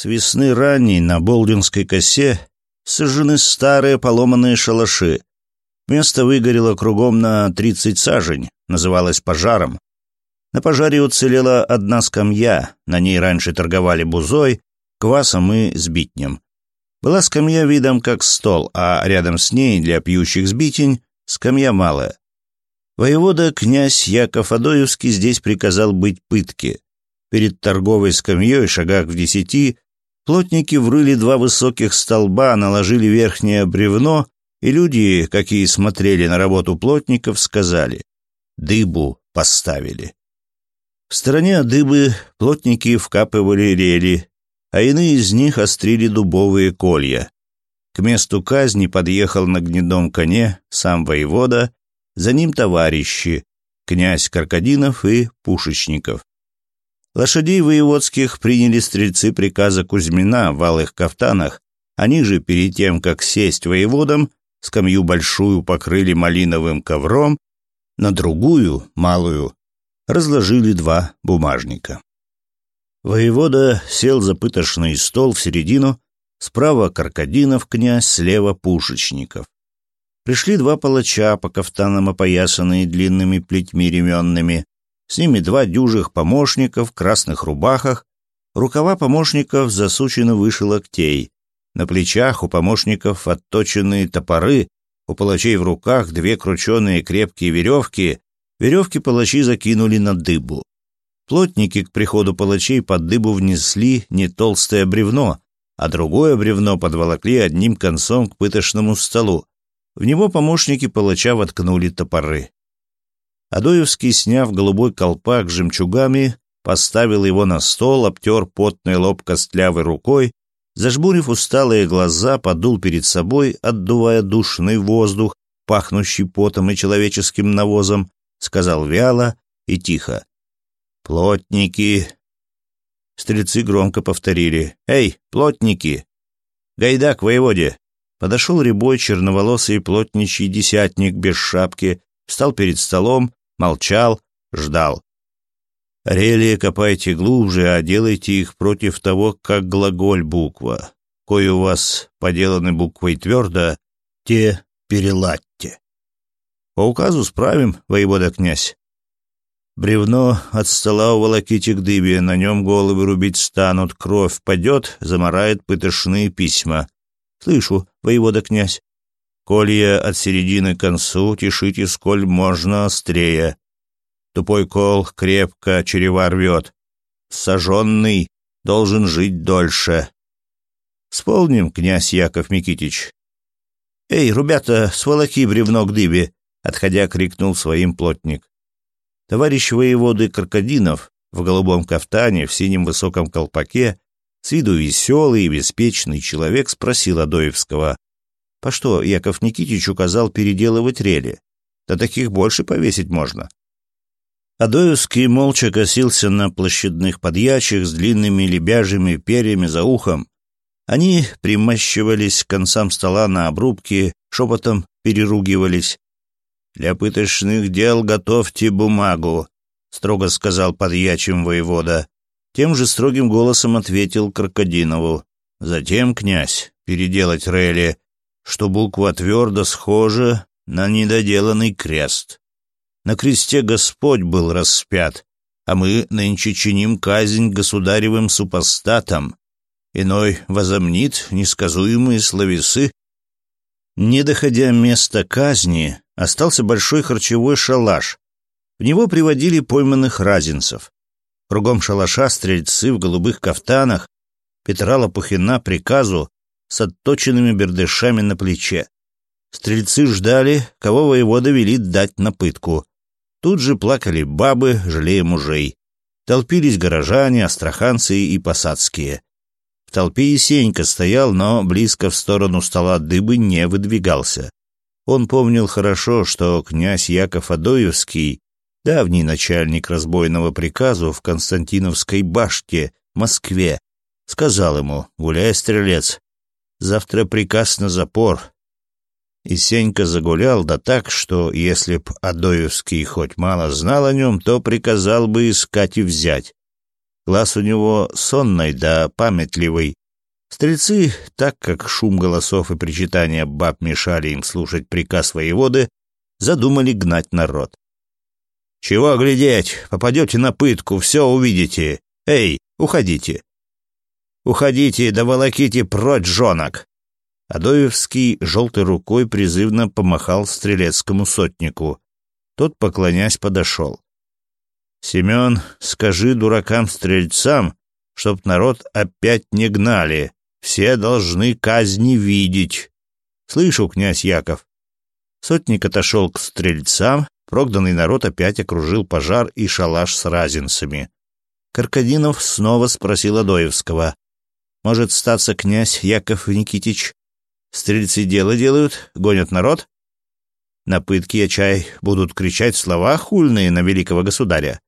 С весны ранней на Болдинской косе сожжены старые поломанные шалаши. Место выгорело кругом на 30 сажень, называлось пожаром. На пожаре уцелела одна скамья, на ней раньше торговали бузой, квасом и сбитнем. Была скамья видом как стол, а рядом с ней для пьющих сбитень скамья малая. Воевода князь Яков Адоевский здесь приказал быть пытки. Перед торговой скамьей, шагах в десяти, Плотники врыли два высоких столба, наложили верхнее бревно, и люди, какие смотрели на работу плотников, сказали «дыбу поставили». В стороне дыбы плотники вкапывали рели, а иные из них острили дубовые колья. К месту казни подъехал на гнедом коне сам воевода, за ним товарищи, князь Каркадинов и Пушечников. Лошадей воеводских приняли стрельцы приказа Кузьмина в алых кафтанах, они же перед тем, как сесть воеводом, скамью большую покрыли малиновым ковром, на другую, малую, разложили два бумажника. Воевода сел за пытошный стол в середину, справа Каркадинов князь, слева Пушечников. Пришли два палача, по кафтанам опоясанные длинными плетьми ременными, с ними два дюжих помощников в красных рубахах, рукава помощников засучены выше локтей, на плечах у помощников отточенные топоры, у палачей в руках две крученые крепкие веревки, веревки палачи закинули на дыбу. Плотники к приходу палачей под дыбу внесли не толстое бревно, а другое бревно подволокли одним концом к пыточному столу. В него помощники палача воткнули топоры. Адоевский, сняв голубой колпак с жемчугами, поставил его на стол, обтер потный лоб костлявой рукой, зажмурив усталые глаза, подул перед собой, отдувая душный воздух, пахнущий потом и человеческим навозом, сказал вяло и тихо. «Плотники!» Стрельцы громко повторили. «Эй, плотники!» «Гайдак, воеводе!» Подошел рябой черноволосый плотничий десятник без шапки, встал перед столом, Молчал, ждал. Релии копайте глубже, а делайте их против того, как глаголь буква. Кое у вас поделаны буквой твердо, те переладьте. По указу справим, воевода князь. Бревно от стола уволоките к дыбе, на нем головы рубить станут, кровь падет, замарает пытошные письма. Слышу, воевода князь колья от середины к концу, тишите сколь можно острее. Тупой кол крепко черева рвет. Сожженный должен жить дольше. Сполним, князь Яков Микитич. «Эй, ребята, сволоки бревно к дыбе!» — отходя крикнул своим плотник. Товарищ воеводы Крокодинов в голубом кафтане, в синем высоком колпаке, с виду веселый и беспечный человек спросил Адоевского, по что Яков Никитич указал переделывать рели? Да таких больше повесить можно. Адоевский молча косился на площадных подьячих с длинными лебяжьими перьями за ухом. Они примащивались к концам стола на обрубке, шепотом переругивались. «Для пыточных дел готовьте бумагу», — строго сказал подьячим воевода. Тем же строгим голосом ответил Крокодинову. Затем князь переделать рели, что буква твердо схожа на недоделанный крест. На кресте Господь был распят, а мы нынче чиним казнь государевым супостатам. Иной возомнит несказуемые словесы. Не доходя места казни, остался большой харчевой шалаш. В него приводили пойманных разинцев. Кругом шалаша стрельцы в голубых кафтанах. Петра Лопухина приказу с отточенными бердышами на плече. Стрельцы ждали, кого воевода велит дать на пытку. Тут же плакали бабы, жалея мужей. Толпились горожане, астраханцы и посадские. В толпе Есенька стоял, но близко в сторону стола дыбы не выдвигался. Он помнил хорошо, что князь Яков Адоевский, давний начальник разбойного приказа в Константиновской башке Москве, сказал ему, гуляй, стрелец, Завтра приказ на запор. И Сенька загулял, да так, что, если б Адоевский хоть мало знал о нем, то приказал бы искать и взять. Глаз у него сонный да памятливый. Стрельцы, так как шум голосов и причитания баб мешали им слушать приказ воеводы, задумали гнать народ. «Чего глядеть? Попадете на пытку, все увидите. Эй, уходите!» Уходите, да волоките прочь, жонок!» Адоевский желтой рукой призывно помахал стрелецкому сотнику. Тот, поклонясь, подошел. «Семен, скажи дуракам-стрельцам, чтоб народ опять не гнали. Все должны казни видеть. Слышу, князь Яков». Сотник отошел к стрельцам, прогданный народ опять окружил пожар и шалаш с разинцами. Каркадинов снова спросил Адоевского. Может, статься князь Яков Никитич. Стрельцы дело делают, гонят народ. На пытки, я чай, будут кричать слова хульные на великого государя.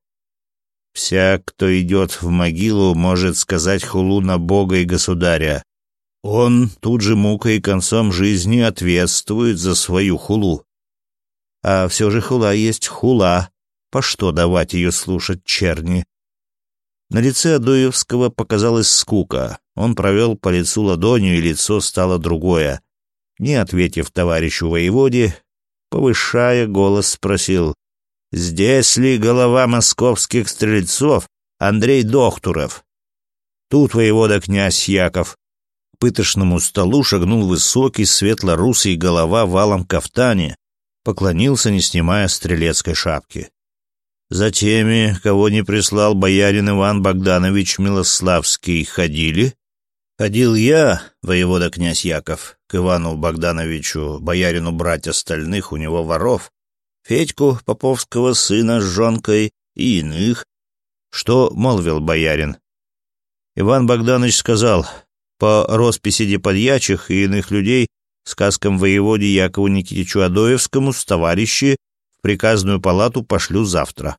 Всяк, кто идет в могилу, может сказать хулу на Бога и государя. Он тут же мукой и концом жизни ответствует за свою хулу. А все же хула есть хула. По что давать ее слушать черни? На лице Адуевского показалась скука. Он провел по лицу ладонью, и лицо стало другое. Не ответив товарищу воеводе, повышая голос, спросил, «Здесь ли голова московских стрельцов Андрей Дохтуров?» Тут воевода князь Яков. К пытошному столу шагнул высокий светло-русый голова валом кафтане, поклонился, не снимая стрелецкой шапки. За теми, кого не прислал боярин Иван Богданович Милославский, ходили? Ходил я, воевода князь Яков, к Ивану Богдановичу, боярину брать остальных у него воров, Федьку Поповского сына с жонкой и иных. Что молвил боярин? Иван Богданович сказал, по росписи деподьячих и иных людей, сказкам воеводе Якову Никитичу Адоевскому с товарищи в приказную палату пошлю завтра.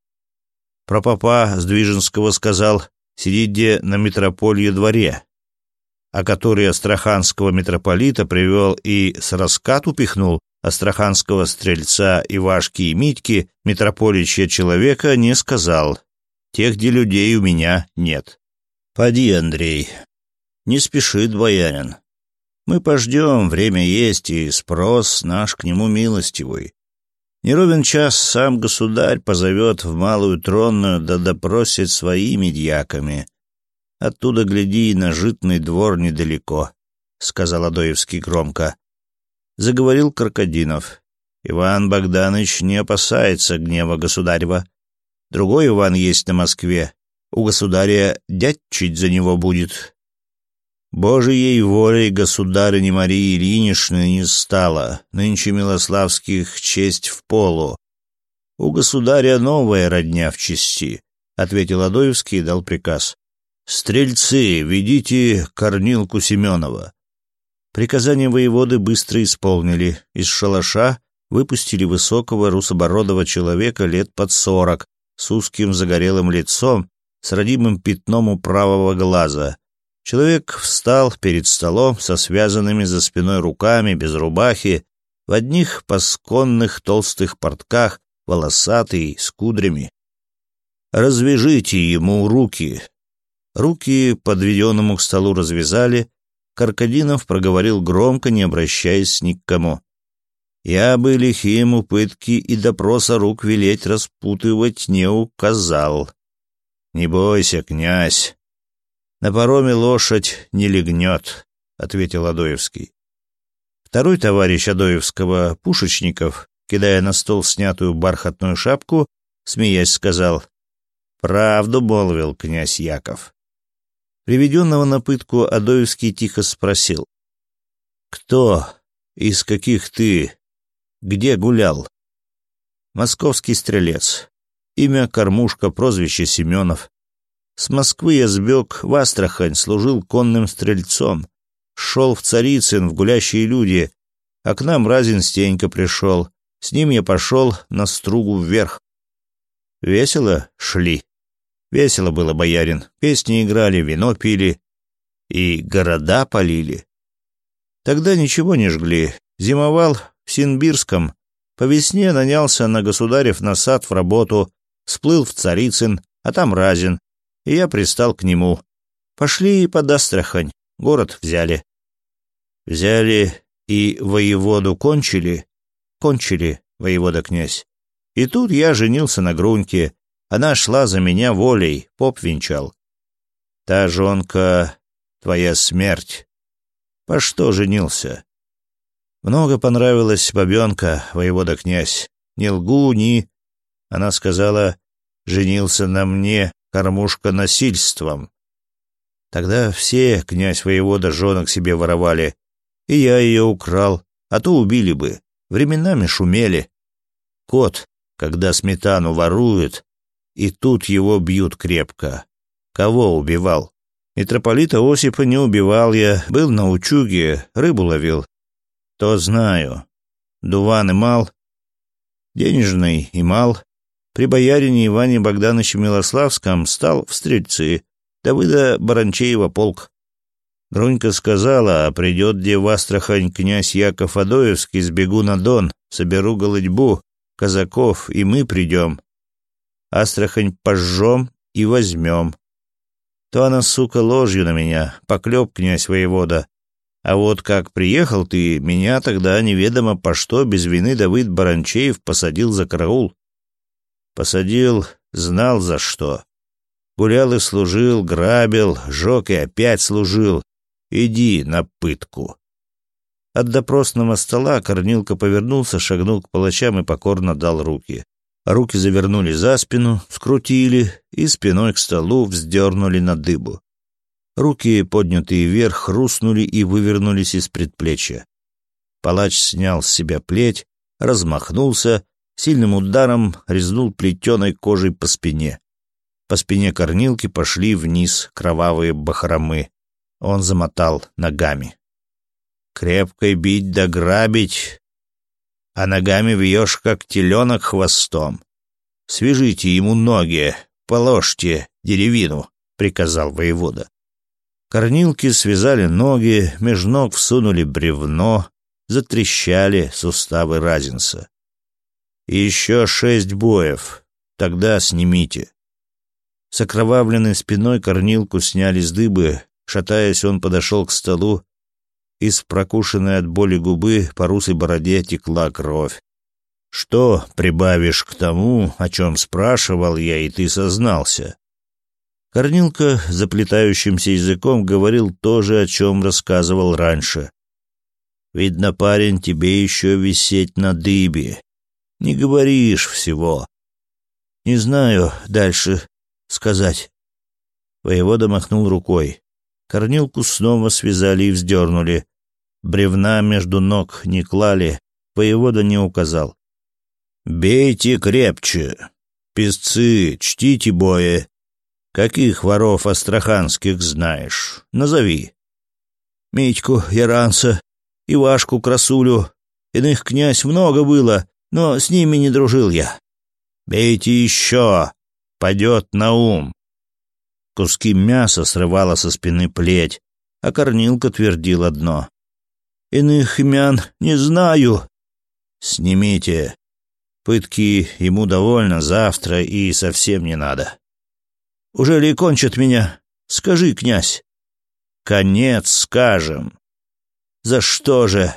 Про Пропопа Сдвиженского сказал сидит где на митрополии дворе», а которой астраханского митрополита привел и с раскат упихнул астраханского стрельца Ивашки и Митьки, митрополичья человека, не сказал. Тех, где людей у меня нет. Поди, Андрей. Не спешит боярин. Мы пождем, время есть, и спрос наш к нему милостивый. Не ровен час сам государь позовет в малую тронную да допросит своими дьяками. Оттуда, гляди, и на житный двор недалеко, — сказал Адоевский громко. Заговорил Крокодинов. Иван Богданович не опасается гнева государева. Другой Иван есть на Москве. У государя дядь чуть за него будет. Божией волей государыни Марии Ильиничны не стало, нынче Милославских честь в полу. У государя новая родня в чести, — ответил Адоевский и дал приказ. «Стрельцы, ведите корнилку Семенова». Приказание воеводы быстро исполнили. Из шалаша выпустили высокого русобородого человека лет под сорок, с узким загорелым лицом, с родимым пятном у правого глаза — Человек встал перед столом со связанными за спиной руками, без рубахи, в одних пасконных толстых портках, волосатый, с кудрями. «Развяжите ему руки!» Руки подведенному к столу развязали. Каркадинов проговорил громко, не обращаясь ни к кому. «Я бы лихим упытки и допроса рук велеть распутывать не указал. Не бойся, князь, на пароме лошадь не легнет, ответил Адоевский. Второй товарищ Адоевского, Пушечников, кидая на стол снятую бархатную шапку, смеясь, сказал «Правду молвил князь Яков». Приведенного на пытку Адоевский тихо спросил «Кто? Из каких ты? Где гулял?» «Московский стрелец. Имя Кормушка, прозвище Семенов. С Москвы я сбег в Астрахань, служил конным стрельцом. Шел в Царицын, в гулящие люди, а к нам Разин Стенька пришел. С ним я пошел на стругу вверх. Весело шли. Весело было, боярин. Песни играли, вино пили и города полили. Тогда ничего не жгли. Зимовал в Синбирском. По весне нанялся на государев насад в работу, сплыл в Царицын, а там Разин и я пристал к нему. Пошли под Астрахань, город взяли. Взяли и воеводу кончили, кончили, воевода князь. И тут я женился на Груньке, она шла за меня волей, поп венчал. Та жонка твоя смерть. По что женился? Много понравилась бабенка, воевода князь. Не лгу, ни... Она сказала, женился на мне, кормушка насильством. Тогда все князь воевода женок себе воровали, и я ее украл, а то убили бы, временами шумели. Кот, когда сметану ворует, и тут его бьют крепко. Кого убивал? Митрополита Осипа не убивал я, был на учуге, рыбу ловил. То знаю. Дуван и мал, денежный и мал, при боярине Иване Богдановиче Милославском стал в Стрельцы, Давыда Баранчеева полк. Грунька сказала, «А придет где в Астрахань князь Яков Адоевский, сбегу на Дон, соберу голодьбу, казаков, и мы придем. Астрахань пожжем и возьмем. То она, сука, ложью на меня, поклеп князь воевода. А вот как приехал ты, меня тогда неведомо по что без вины Давыд Баранчеев посадил за караул. Посадил, знал за что. Гулял и служил, грабил, жег и опять служил. Иди на пытку. От допросного стола Корнилка повернулся, шагнул к палачам и покорно дал руки. Руки завернули за спину, скрутили и спиной к столу вздернули на дыбу. Руки, поднятые вверх, хрустнули и вывернулись из предплечья. Палач снял с себя плеть, размахнулся сильным ударом резнул плетеной кожей по спине. По спине корнилки пошли вниз кровавые бахромы. Он замотал ногами. Крепкой бить да грабить, а ногами вьешь, как теленок хвостом. Свяжите ему ноги, положьте деревину, — приказал воевода. Корнилки связали ноги, меж ног всунули бревно, затрещали суставы разинца. «Еще шесть боев. Тогда снимите». С окровавленной спиной корнилку сняли с дыбы, шатаясь, он подошел к столу. Из прокушенной от боли губы по русой бороде текла кровь. «Что прибавишь к тому, о чем спрашивал я, и ты сознался?» Корнилка заплетающимся языком говорил то же, о чем рассказывал раньше. «Видно, парень, тебе еще висеть на дыбе не говоришь всего. Не знаю дальше сказать. Воевода махнул рукой. Корнилку снова связали и вздернули. Бревна между ног не клали, воевода не указал. «Бейте крепче! Песцы, чтите бои! Каких воров астраханских знаешь? Назови!» «Митьку, Яранца, Ивашку, Красулю. Иных князь много было но с ними не дружил я. «Бейте еще! Падет на ум!» Куски мяса срывало со спины плеть, а Корнилка твердил одно. «Иных имен не знаю!» «Снимите! Пытки ему довольно завтра и совсем не надо!» «Уже ли кончат меня? Скажи, князь!» «Конец скажем!» «За что же?»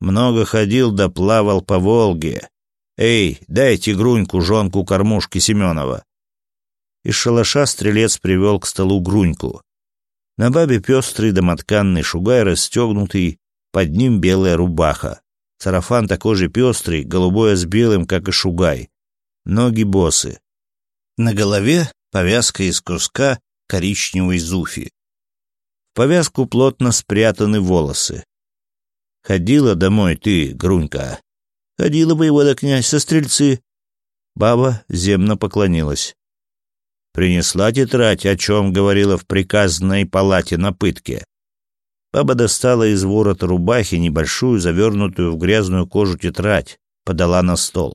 Много ходил да плавал по Волге. Эй, дайте Груньку, жонку кормушки Семенова. Из шалаша стрелец привел к столу Груньку. На бабе пестрый домотканный шугай расстегнутый, под ним белая рубаха. Сарафан такой же пестрый, голубое с белым, как и шугай. Ноги босы. На голове повязка из куска коричневой зуфи. В повязку плотно спрятаны волосы. Ходила домой ты, Грунька. Ходила бы его до князь со стрельцы. Баба земно поклонилась. Принесла тетрадь, о чем говорила в приказной палате на пытке. Баба достала из ворота рубахи небольшую, завернутую в грязную кожу тетрадь, подала на стол.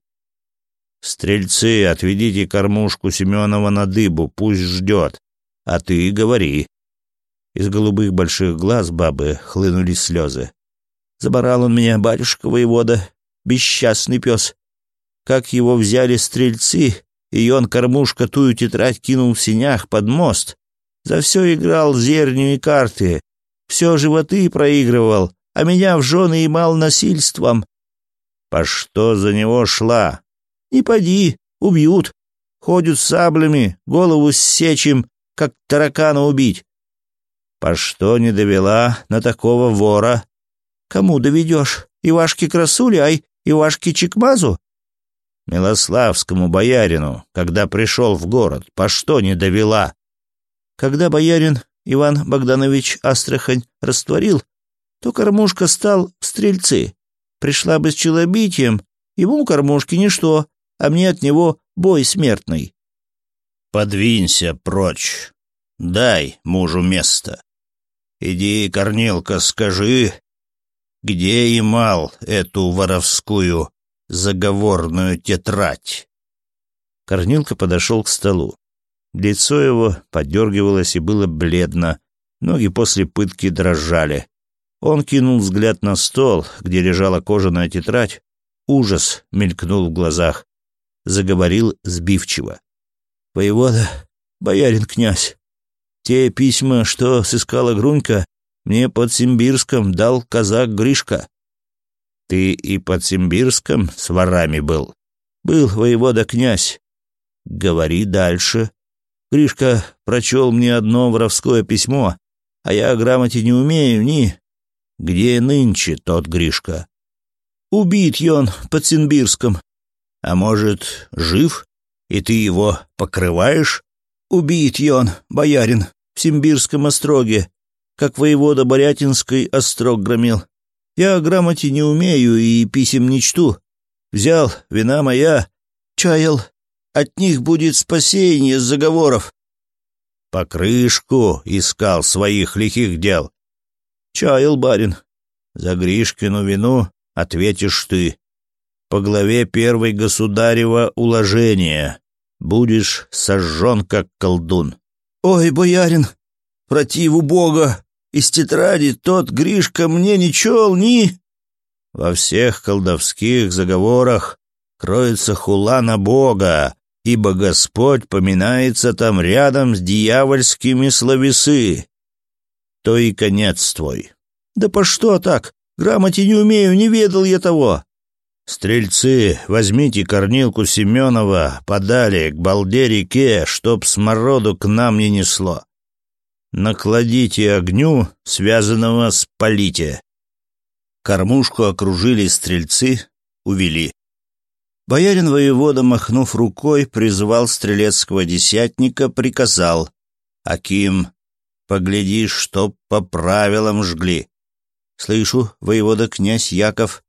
«Стрельцы, отведите кормушку Семенова на дыбу, пусть ждет. А ты говори». Из голубых больших глаз бабы хлынули слезы. Заборал он меня, батюшка воевода, бесчастный пес. Как его взяли стрельцы, и он кормушка тую тетрадь кинул в синях под мост. За все играл зерню и карты, все животы проигрывал, а меня в жены имал насильством. По что за него шла? Не поди, убьют. Ходят саблями, голову сечем, как таракана убить. По что не довела на такого вора? Кому доведешь? Ивашке ай а Ивашке Чекмазу?» «Милославскому боярину, когда пришел в город, по что не довела?» Когда боярин Иван Богданович Астрахань растворил, то кормушка стал стрельцы. Пришла бы с челобитием, ему кормушки ничто, а мне от него бой смертный. «Подвинься прочь, дай мужу место. Иди, Корнилка, скажи, где имал эту воровскую заговорную тетрадь. Корнилка подошел к столу. Лицо его подергивалось и было бледно, ноги после пытки дрожали. Он кинул взгляд на стол, где лежала кожаная тетрадь, ужас мелькнул в глазах. Заговорил сбивчиво. «Воевода, боярин князь, те письма, что сыскала Грунька, мне под Симбирском дал казак Гришка. Ты и под Симбирском с ворами был. Был воевода князь. Говори дальше. Гришка прочел мне одно воровское письмо, а я грамоте не умею ни... Где нынче тот Гришка? Убит ён под Симбирском. А может, жив, и ты его покрываешь? Убит ён, боярин, в Симбирском остроге, как воевода Борятинской острог громил. Я грамоте не умею и писем не чту. Взял, вина моя, чаял. От них будет спасение с заговоров. Покрышку искал своих лихих дел. Чаял барин. За Гришкину вину ответишь ты. По главе первой государева уложения. Будешь сожжен, как колдун. Ой, боярин, противу Бога, из тетради тот Гришка мне не чел ни...» Во всех колдовских заговорах кроется хула на Бога, ибо Господь поминается там рядом с дьявольскими словесы. То и конец твой. Да по что так? Грамоте не умею, не ведал я того. Стрельцы, возьмите корнилку Семенова подали к балде реке, чтоб смороду к нам не несло. Накладите огню, связанного спалите. Кормушку окружили стрельцы, увели. Боярин воевода, махнув рукой, призвал стрелецкого десятника, приказал. «Аким, погляди, чтоб по правилам жгли». «Слышу, воевода князь Яков».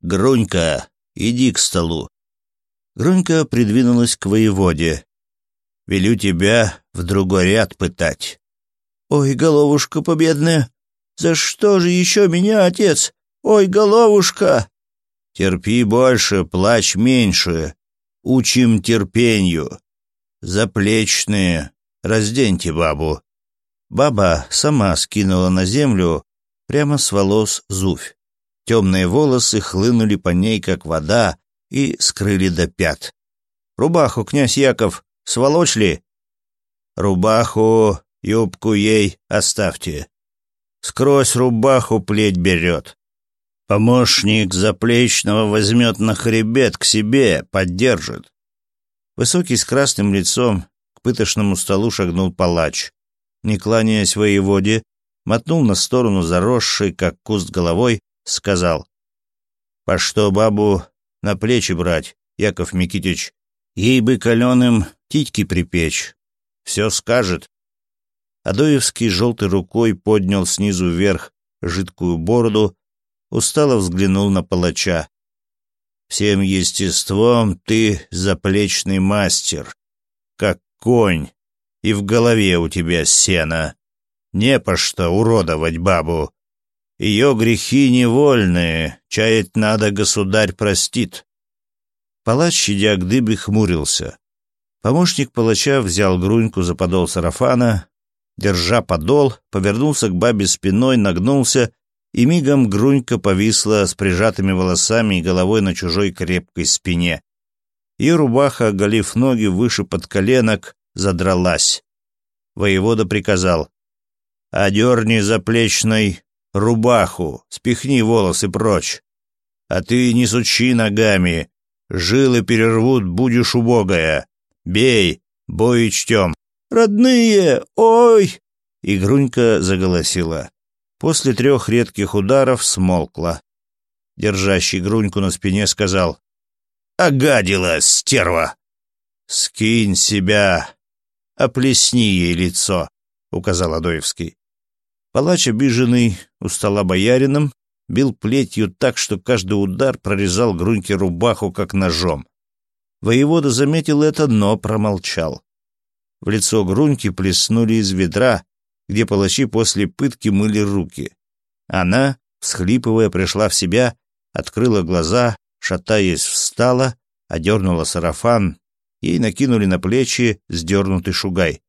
«Грунька, иди к столу». Грунька придвинулась к воеводе. «Велю тебя в другой ряд пытать. «Ой, головушка победная! За что же еще меня, отец? Ой, головушка!» «Терпи больше, плачь меньше. Учим терпению. Заплечные. Разденьте бабу». Баба сама скинула на землю прямо с волос зувь. Темные волосы хлынули по ней, как вода, и скрыли до пят. «Рубаху, князь Яков, сволочь ли?» «Рубаху Юбку ей оставьте. Скрозь рубаху плеть берет. Помощник заплечного возьмет на хребет к себе, поддержит. Высокий с красным лицом к пыточному столу шагнул палач. Не кланяясь воеводе, мотнул на сторону заросший, как куст головой, сказал. «По что бабу на плечи брать, Яков Микитич? Ей бы каленым титьки припечь. Все скажет, Адоевский желтой рукой поднял снизу вверх жидкую бороду, устало взглянул на палача. «Всем естеством ты заплечный мастер, как конь, и в голове у тебя сено. Не по что уродовать бабу. Ее грехи невольные, чаять надо, государь простит». Палач, щадя к дыбе, хмурился. Помощник палача взял груньку за подол сарафана, держа подол, повернулся к бабе спиной, нагнулся, и мигом грунька повисла с прижатыми волосами и головой на чужой крепкой спине. Ее рубаха, оголив ноги выше под коленок, задралась. Воевода приказал. «Одерни заплечной рубаху, спихни волосы прочь. А ты не сучи ногами, жилы перервут, будешь убогая. Бей, бой и чтем». «Родные! Ой!» И Игрунька заголосила. После трех редких ударов смолкла. Держащий Груньку на спине сказал. «Огадила, стерва!» «Скинь себя! Оплесни ей лицо!» — указал Адоевский. Палач, обиженный у боярином, бил плетью так, что каждый удар прорезал Груньке рубаху, как ножом. Воевода заметил это, но промолчал. В лицо Груньки плеснули из ведра, где палачи после пытки мыли руки. Она, всхлипывая, пришла в себя, открыла глаза, шатаясь, встала, одернула сарафан. Ей накинули на плечи сдернутый шугай.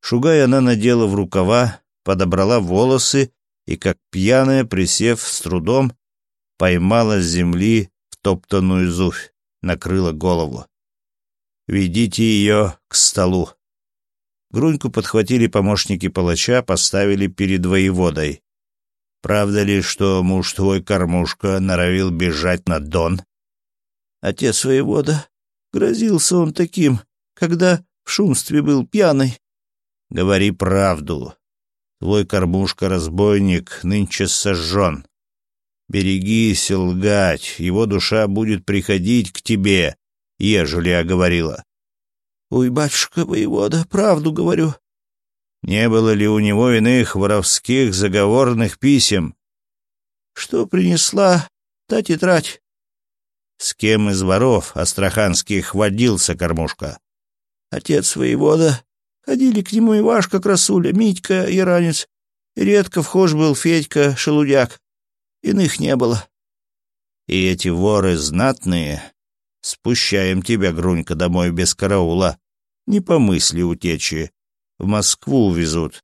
Шугай она надела в рукава, подобрала волосы и, как пьяная, присев с трудом, поймала с земли втоптанную зувь, накрыла голову. «Ведите ее к столу». Груньку подхватили помощники палача, поставили перед воеводой. Правда ли, что муж твой кормушка норовил бежать на Дон? Отец воевода, грозился он таким, когда в шумстве был пьяный. Говори правду. Твой кормушка-разбойник нынче сожжен. Берегись лгать, его душа будет приходить к тебе, ежели оговорила. «Уй, батюшка воевода, правду говорю». Не было ли у него иных воровских заговорных писем? «Что принесла та тетрадь?» «С кем из воров астраханских водился кормушка?» «Отец воевода. Ходили к нему Ивашка Красуля, Митька и Ранец. Редко вхож был Федька Шелудяк. Иных не было». «И эти воры знатные?» Спущаем тебя, Грунька, домой без караула. Не по мысли утечи. В Москву увезут.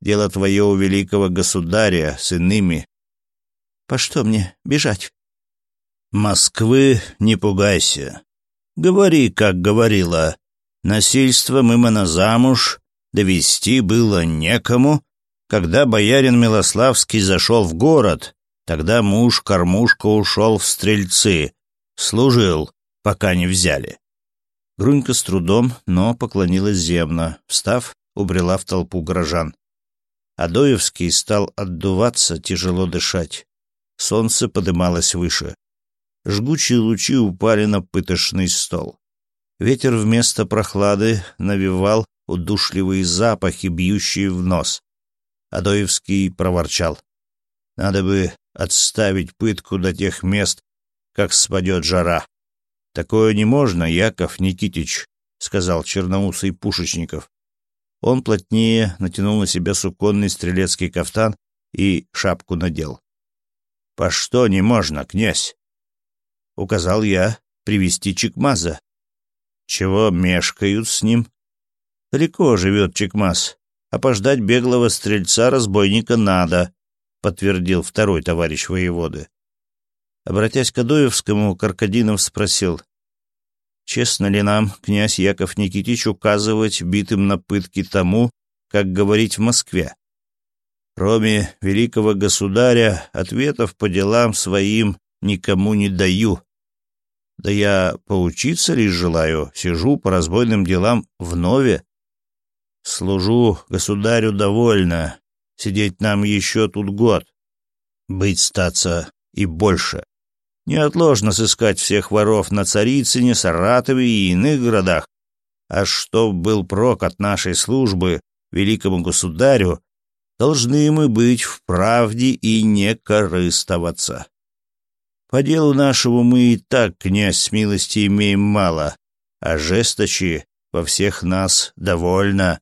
Дело твое у великого государя с иными. По что мне бежать? Москвы не пугайся. Говори, как говорила. Насильством именно замуж довести было некому. Когда боярин Милославский зашел в город, тогда муж-кормушка ушел в стрельцы. Служил пока не взяли. Грунька с трудом, но поклонилась земно, встав, убрела в толпу горожан. Адоевский стал отдуваться, тяжело дышать. Солнце подымалось выше. Жгучие лучи упали на пытошный стол. Ветер вместо прохлады навевал удушливые запахи, бьющие в нос. Адоевский проворчал. «Надо бы отставить пытку до тех мест, как спадет жара. «Такое не можно, Яков Никитич», — сказал черноусый Пушечников. Он плотнее натянул на себя суконный стрелецкий кафтан и шапку надел. «По что не можно, князь?» Указал я привести Чекмаза. «Чего мешкают с ним?» «Далеко живет Чекмаз. а пождать беглого стрельца-разбойника надо», — подтвердил второй товарищ воеводы. Обратясь к Адоевскому, Каркадинов спросил, «Честно ли нам, князь Яков Никитич, указывать битым на пытки тому, как говорить в Москве? Кроме великого государя, ответов по делам своим никому не даю. Да я поучиться лишь желаю, сижу по разбойным делам в нове. Служу государю довольно, сидеть нам еще тут год, быть статься и больше. Неотложно сыскать всех воров на Царицыне, Саратове и иных городах. А чтоб был прок от нашей службы великому государю, должны мы быть в правде и не корыстоваться. По делу нашего мы и так, князь, милости имеем мало, а жесточи во всех нас довольно,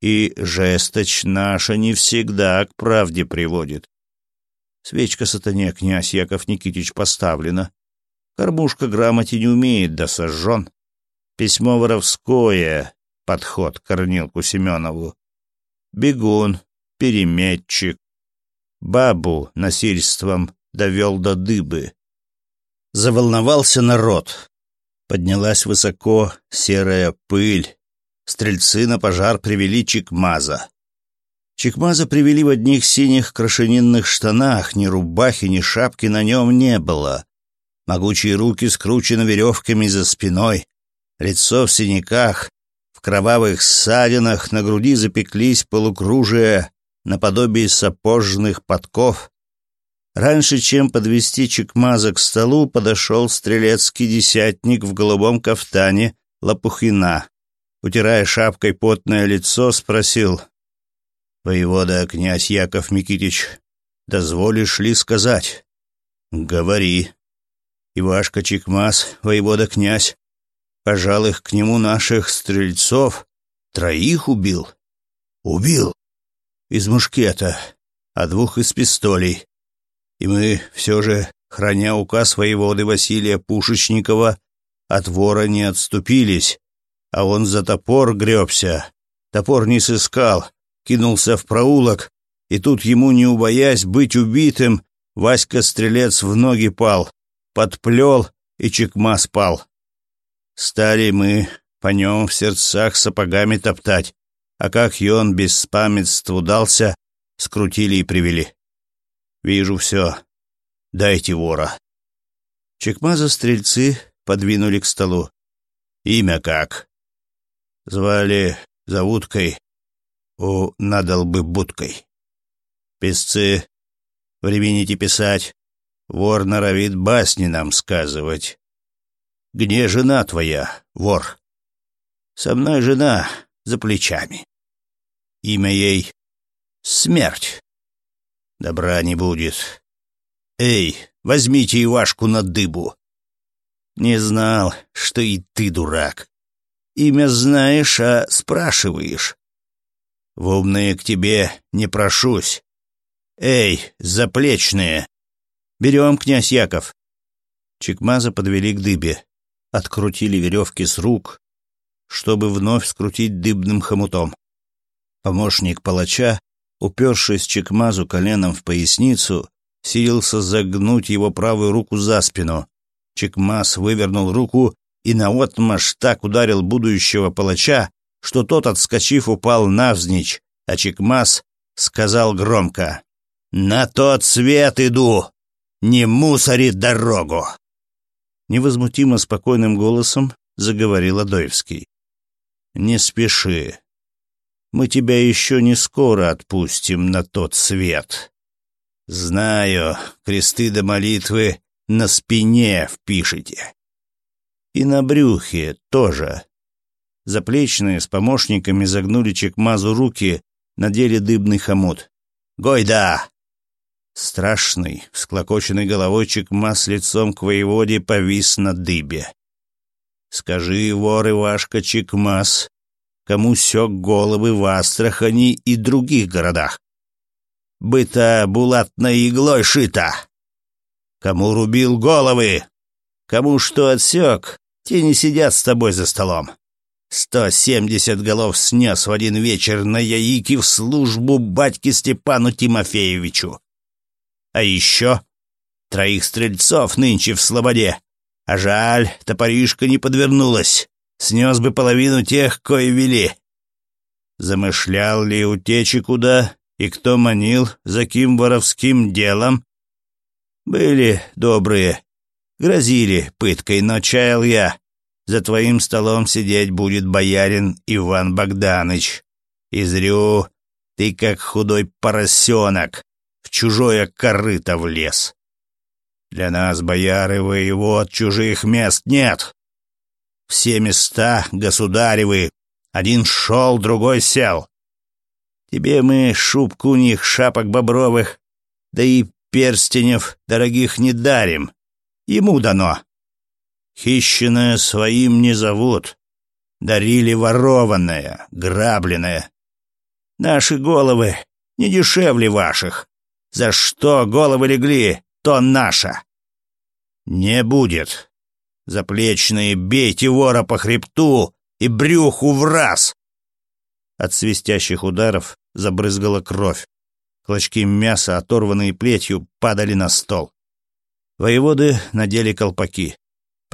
и жесточ наша не всегда к правде приводит. Свечка сатане, князь Яков Никитич, поставлена. Кормушка грамоте не умеет, да сожжен. Письмо воровское, подход к Корнилку Семенову. Бегун, переметчик. Бабу насильством довел до дыбы. Заволновался народ. Поднялась высоко серая пыль. Стрельцы на пожар привели Чикмаза. Чекмаза привели в одних синих крашенинных штанах, ни рубахи, ни шапки на нем не было. Могучие руки скручены веревками за спиной, лицо в синяках, в кровавых ссадинах, на груди запеклись полукружия наподобие сапожных подков. Раньше, чем подвести Чекмаза к столу, подошел стрелецкий десятник в голубом кафтане Лопухина. Утирая шапкой потное лицо, спросил — воевода князь Яков Микитич, дозволишь ли сказать? Говори. Ивашка Чекмас, воевода князь, пожал их к нему наших стрельцов, троих убил. Убил. Из мушкета, а двух из пистолей. И мы все же, храня указ воеводы Василия Пушечникова, от вора не отступились, а он за топор гребся. Топор не сыскал, кинулся в проулок, и тут ему, не убоясь быть убитым, Васька-стрелец в ноги пал, подплел и чекма спал. Стали мы по нем в сердцах сапогами топтать, а как и он без спамятства дался, скрутили и привели. Вижу все. Дайте вора. Чекмаза стрельцы подвинули к столу. Имя как? Звали Завуткой, у надолбы будкой. Песцы, времените писать, вор норовит басни нам сказывать. Где жена твоя, вор? Со мной жена за плечами. Имя ей — Смерть. Добра не будет. Эй, возьмите Ивашку на дыбу. Не знал, что и ты дурак. Имя знаешь, а спрашиваешь. В умные к тебе не прошусь. Эй, заплечные! Берем, князь Яков!» Чекмаза подвели к дыбе, открутили веревки с рук, чтобы вновь скрутить дыбным хомутом. Помощник палача, упершись Чекмазу коленом в поясницу, силился загнуть его правую руку за спину. Чекмаз вывернул руку и наотмашь так ударил будущего палача, что тот, отскочив, упал навзничь, а Чекмас сказал громко «На тот свет иду! Не мусори дорогу!» Невозмутимо спокойным голосом заговорил Адоевский. «Не спеши. Мы тебя еще не скоро отпустим на тот свет. Знаю, кресты до молитвы на спине впишете. И на брюхе тоже Заплечные с помощниками загнули Чекмазу руки, надели дыбный хомут. «Гойда!» Страшный, всклокоченный головой Чекмаз лицом к воеводе повис на дыбе. «Скажи, вор Ивашка Чекмаз, кому сёк головы в Астрахани и других городах? Быта булатной иглой шита! Кому рубил головы? Кому что отсек? Те не сидят с тобой за столом!» Сто семьдесят голов снес в один вечер на яйки в службу батьке Степану Тимофеевичу. А еще троих стрельцов нынче в слободе. А жаль, топоришка не подвернулась. Снес бы половину тех, кои вели. Замышлял ли утечи куда и кто манил, за ким воровским делом? Были добрые, грозили пыткой, но чаял я за твоим столом сидеть будет боярин Иван Богданыч. Изрю, ты как худой поросенок, в чужое корыто влез. Для нас, бояры, воевод чужих мест нет. Все места государевы, один шел, другой сел. Тебе мы шубку них, шапок бобровых, да и перстенев дорогих не дарим. Ему дано. Хищенное своим не зовут. Дарили ворованное, грабленное. Наши головы не дешевле ваших. За что головы легли, то наша. Не будет. Заплечные бейте вора по хребту и брюху в раз. От свистящих ударов забрызгала кровь. Клочки мяса, оторванные плетью, падали на стол. Воеводы надели колпаки.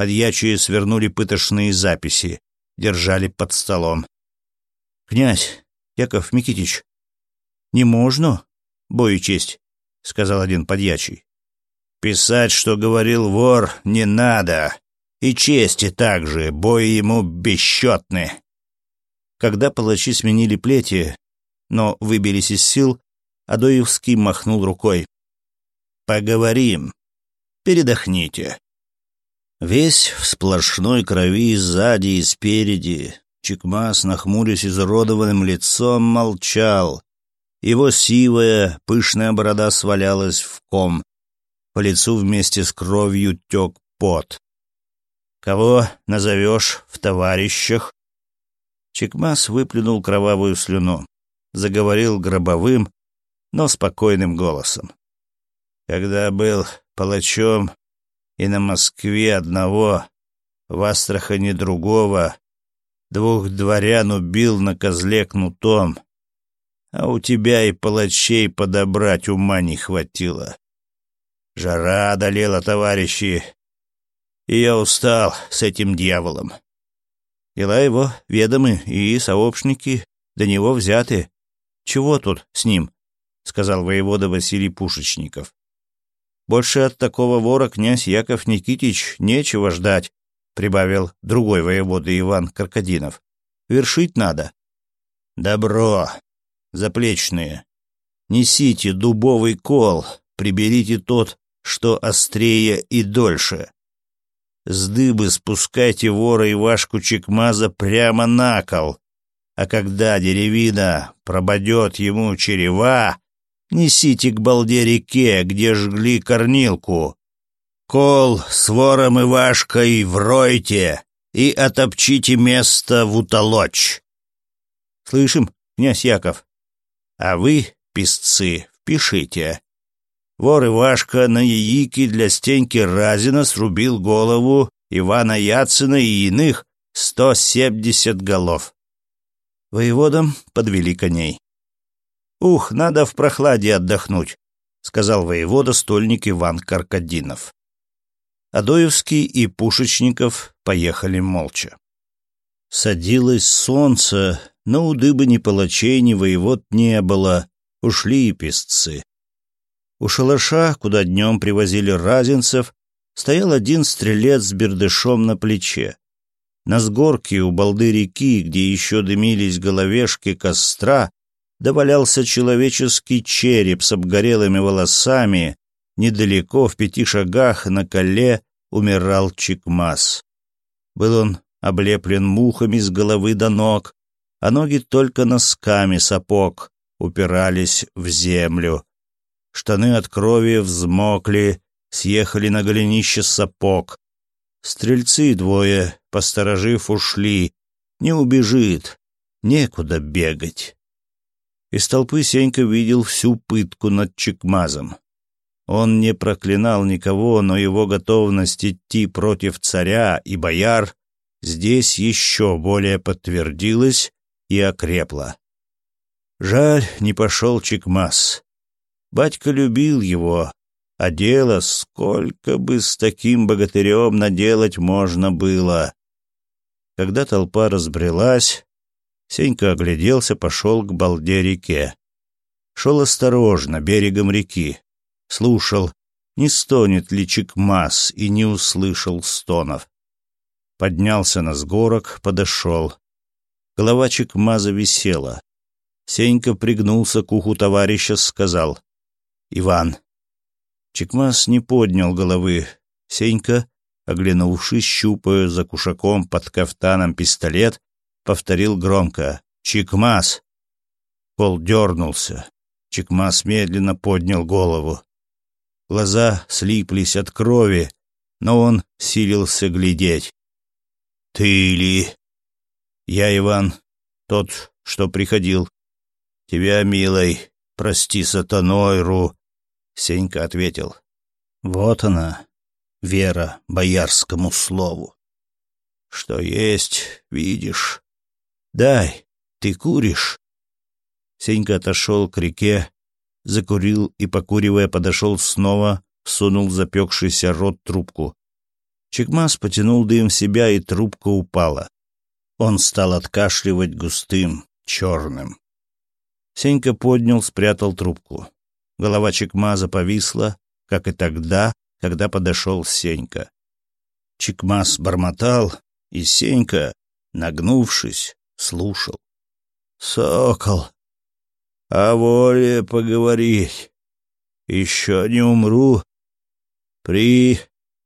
Подьячие свернули пытошные записи, держали под столом. «Князь, Яков Микитич, не можно, бою честь», — сказал один подьячий. «Писать, что говорил вор, не надо. И чести также, бои ему бесчетны». Когда палачи сменили плети, но выбились из сил, Адоевский махнул рукой. «Поговорим. Передохните. Весь в сплошной крови сзади и спереди. Чекмас, нахмурясь изуродованным лицом, молчал. Его сивая, пышная борода свалялась в ком. По лицу вместе с кровью тек пот. «Кого назовешь в товарищах?» Чекмас выплюнул кровавую слюну. Заговорил гробовым, но спокойным голосом. «Когда был палачом, и на Москве одного, в Астрахани другого, двух дворян убил на козле кнутом, а у тебя и палачей подобрать ума не хватило. Жара одолела, товарищи, и я устал с этим дьяволом. Дела его ведомы и сообщники до него взяты. Чего тут с ним? — сказал воевода Василий Пушечников. Больше от такого вора князь Яков Никитич нечего ждать, прибавил другой воевода Иван Каркадинов. Вершить надо. Добро. Заплечные. Несите дубовый кол, приберите тот, что острее и дольше. С дыбы спускайте вора и вашку чекмаза прямо на кол, а когда деревина прободет ему черева, Несите к балде реке, где жгли корнилку. Кол с вором и вашкой вройте и отопчите место в утолочь. Слышим, князь Яков. А вы, писцы, впишите. Вор Ивашка на яике для стенки Разина срубил голову Ивана Яцина и иных сто семьдесят голов. Воеводам подвели коней. «Ух, надо в прохладе отдохнуть», — сказал воевода стольник Иван Каркадинов. Адоевский и Пушечников поехали молча. Садилось солнце, но у дыбы ни палачей, ни воевод не было, ушли и песцы. У шалаша, куда днем привозили разинцев, стоял один стрелец с бердышом на плече. На сгорке у балды реки, где еще дымились головешки костра, Даваялся человеческий череп с обгорелыми волосами, недалеко, в пяти шагах, на коле, умирал Чикмас. Был он облеплен мухами с головы до ног, а ноги только носками сапог упирались в землю. Штаны от крови взмокли, съехали на голенище сапог. Стрельцы двое, посторожив, ушли. Не убежит, некуда бегать. Из толпы Сенька видел всю пытку над Чекмазом. Он не проклинал никого, но его готовность идти против царя и бояр здесь еще более подтвердилась и окрепла. Жаль, не пошел Чекмас. Батька любил его, а дело сколько бы с таким богатырем наделать можно было. Когда толпа разбрелась, Сенька огляделся, пошел к балде реке. Шел осторожно, берегом реки. Слушал, не стонет ли чекмас, и не услышал стонов. Поднялся на сгорок, подошел. Голова чекмаза висела. Сенька пригнулся к уху товарища, сказал «Иван». Чекмас не поднял головы. Сенька, оглянувшись, щупая за кушаком под кафтаном пистолет, повторил громко «Чикмас!». Пол дернулся. Чикмас медленно поднял голову. Глаза слиплись от крови, но он силился глядеть. «Ты ли?» «Я Иван, тот, что приходил». «Тебя, милой, прости сатаной, Ру», — Сенька ответил. «Вот она, вера боярскому слову. Что есть, видишь, «Дай, ты куришь?» Сенька отошел к реке, закурил и, покуривая, подошел снова, сунул запекшийся рот трубку. Чекмас потянул дым в себя, и трубка упала. Он стал откашливать густым, черным. Сенька поднял, спрятал трубку. Голова Чекмаза повисла, как и тогда, когда подошел Сенька. Чекмаз бормотал, и Сенька, нагнувшись, слушал. «Сокол, о воле поговорить. Еще не умру. При...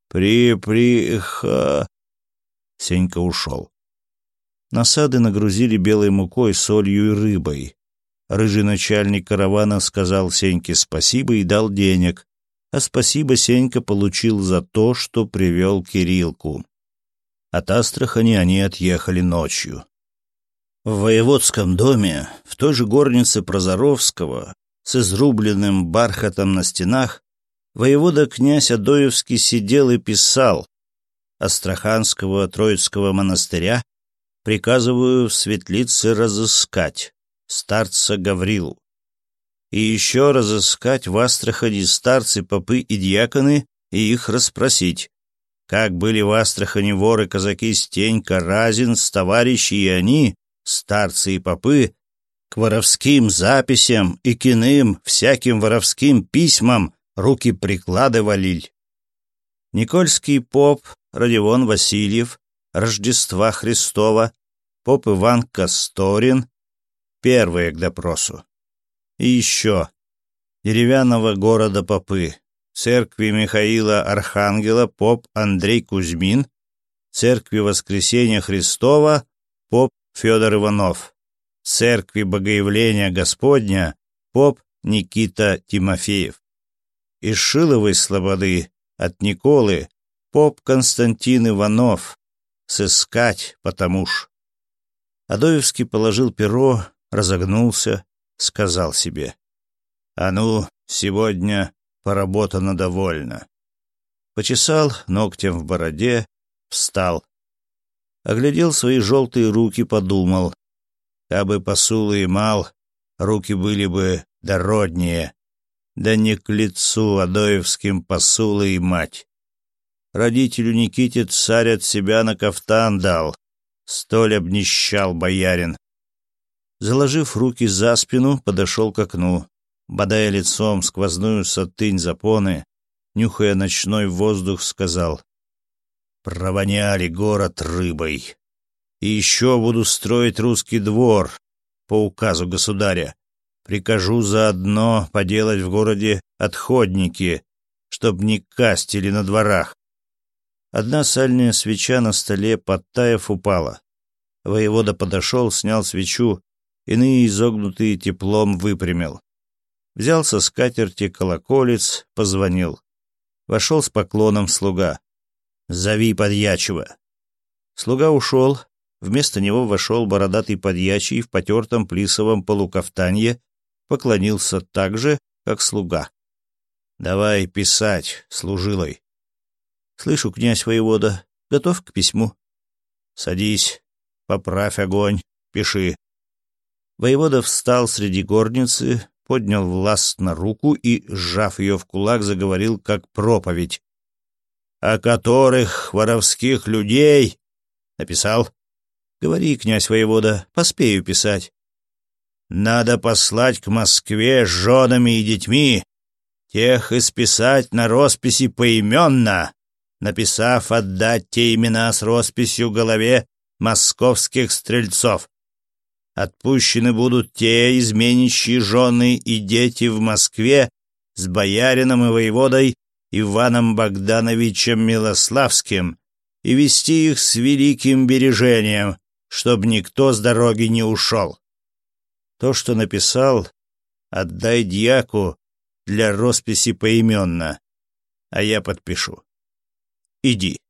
при... приха... Сенька ушел. Насады нагрузили белой мукой, солью и рыбой. Рыжий начальник каравана сказал Сеньке спасибо и дал денег, а спасибо Сенька получил за то, что привел Кириллку. От Астрахани они отъехали ночью. В воеводском доме, в той же горнице Прозоровского, с изрубленным бархатом на стенах, воевода князь Адоевский сидел и писал Астраханского Троицкого монастыря, приказываю в светлице разыскать старца Гаврилу. И еще разыскать в Астрахани старцы, попы и дьяконы, и их расспросить, как были в Астрахани воры, казаки Стенька, Разин, с товарищи и они, старцы и попы, к воровским записям и киным всяким воровским письмам руки прикладывали. Никольский поп Родион Васильев, Рождества Христова, поп Иван Касторин, первые к допросу. И еще деревянного города попы, церкви Михаила Архангела поп Андрей Кузьмин, церкви Воскресения Христова поп Федор Иванов, Церкви Богоявления Господня, поп Никита Тимофеев, из Шиловой Слободы, от Николы, поп Константин Иванов, сыскать потому ж. Адоевский положил перо, разогнулся, сказал себе. «А ну, сегодня поработано довольно». Почесал ногтем в бороде, встал оглядел свои желтые руки, подумал. бы посулы и мал, руки были бы дороднее. Да не к лицу Адоевским посулы и мать. Родителю Никите царь от себя на кафтан дал. Столь обнищал боярин. Заложив руки за спину, подошел к окну. Бодая лицом сквозную сатынь запоны, нюхая ночной воздух, сказал. Провоняли город рыбой. И еще буду строить русский двор по указу государя. Прикажу заодно поделать в городе отходники, чтоб не кастили на дворах. Одна сальная свеча на столе, подтаяв, упала. Воевода подошел, снял свечу, иные изогнутые теплом выпрямил. Взялся с катерти колоколец, позвонил. Вошел с поклоном слуга. «Зови подьячего». Слуга ушел. Вместо него вошел бородатый подьячий в потертом плисовом полукафтанье, поклонился так же, как слуга. «Давай писать, служилой». «Слышу, князь воевода, готов к письму». «Садись, поправь огонь, пиши». Воевода встал среди горницы, поднял властно руку и, сжав ее в кулак, заговорил как проповедь о которых воровских людей...» «Написал?» «Говори, князь воевода, поспею писать». «Надо послать к Москве с женами и детьми, тех исписать на росписи поименно, написав отдать те имена с росписью голове московских стрельцов. Отпущены будут те изменящие жены и дети в Москве с боярином и воеводой Иваном Богдановичем Милославским и вести их с великим бережением, чтобы никто с дороги не ушел. То, что написал, отдай дьяку для росписи поименно, а я подпишу. Иди.